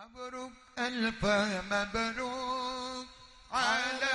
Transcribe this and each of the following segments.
مبروك ألف مبروك على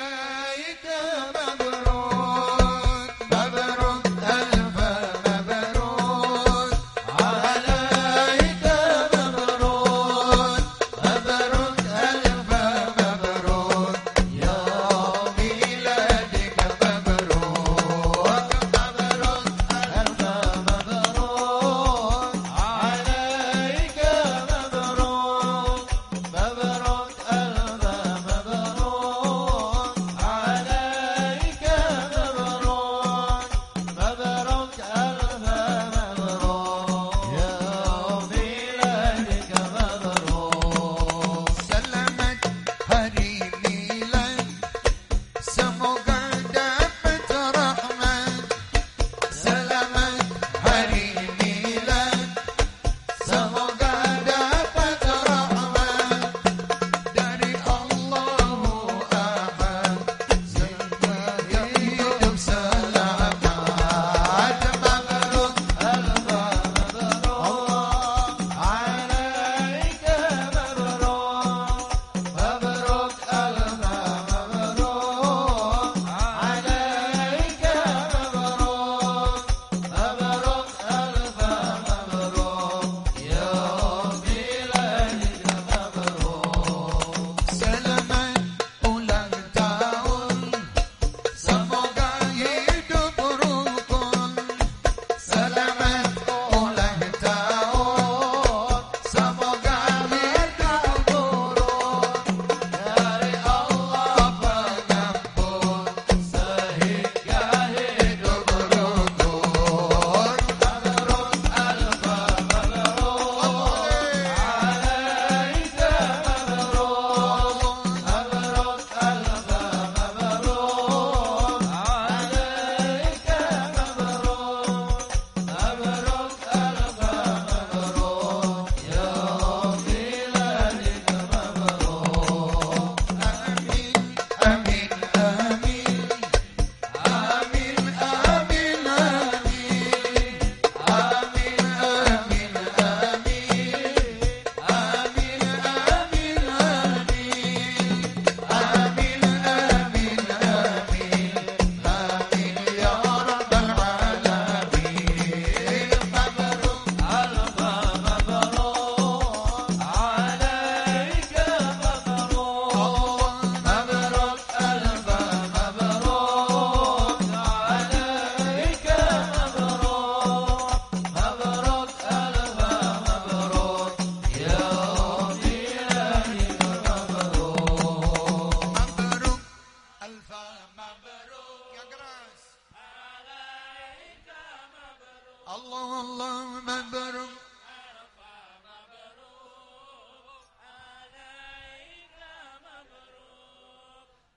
الله الله مبروك.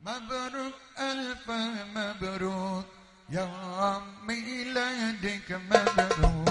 مبروك ألف مبروك. يا عمي لديك مبروك.